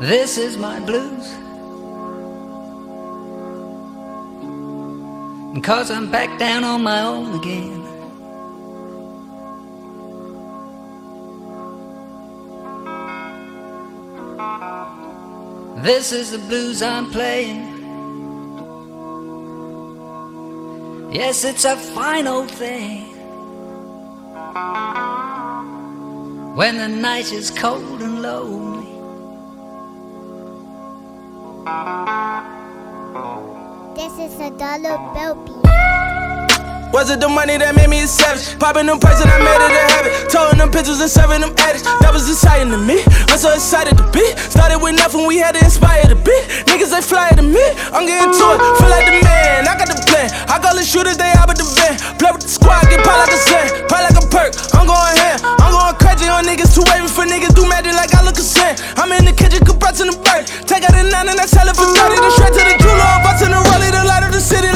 This is my blues. Cause I'm back down on my own again. This is the blues I'm playing. Yes, it's a fine old thing. When the night is cold and lonely. This is a dollar bill. Was it the money that made me a savage? Popping them and I made it a habit. Towing them pictures and serving them addicts. That was exciting to me. I'm so excited to be. Started with nothing, we had to inspire the beat. Niggas they fly to me. I'm getting to it. Feel like the man. I got the plan. I call the shooters, they out with the van. Play with the squad, get pop like a sand. Pop like a perk. I'm going ham. I'm going crazy on niggas. Too wavy for niggas. Do magic like I look a sand. I'm in the kitchen, compressing the bird. Take out the nine and I sell it for 30. Then straight to the jeweler. Bustin' the rollie, the light of the city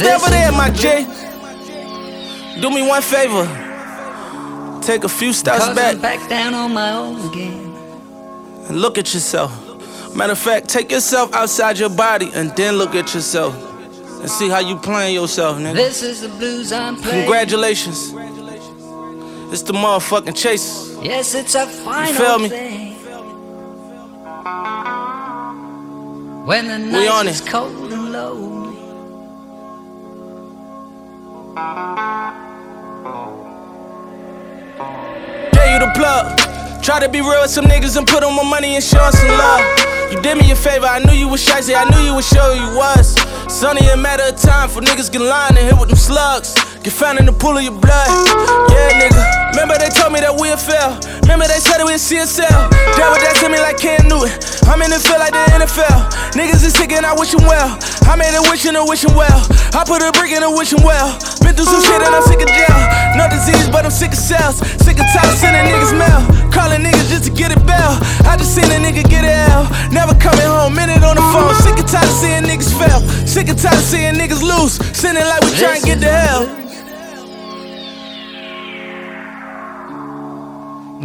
Stay over there, my J. Do me one favor. Take a few steps back I'm back down on my own again. and look at yourself. Matter of fact, take yourself outside your body and then look at yourself. And see how you playing yourself, nigga. This is the blues I'm playing. Congratulations. It's the motherfucking chasers. Yes, it's a fine feel me? thing. When the We on night is it. cold Gave plug. Try to be real with some niggas and put on my money and show some love. You did me a favor, I knew you was shicey, I knew you would show you was. It's a matter of time for niggas get lined and hit with them slugs. Get found in the pool of your blood. Yeah, nigga. Remember they told me that we'd fail. Remember they said that we'd CSL. That what that to me like Cam Newton. I'm in the field like the. Niggas is sick and I wish 'em well. I made a wish and a wishing well. I put a brick in a wish wishing well. Been through some shit and I'm sick of jail. No disease, but I'm sick of cells. Sick of tired sending niggas mail. Calling niggas just to get a bell. I just seen a nigga get a L. Never coming home, minute on the phone. Sick of tired of seeing niggas fail. Sick of tired of seeing niggas lose. Sending like we trying to get to hell.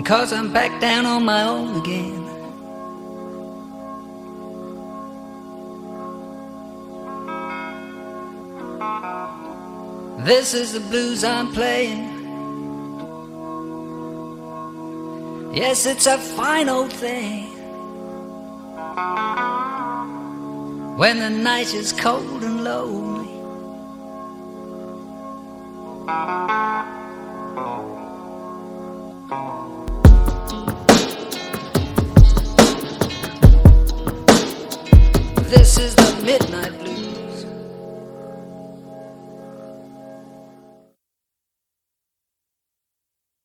Cause I'm back down on my own again. This is the blues I'm playing. Yes, it's a fine old thing. When the night is cold and lonely. This is the midnight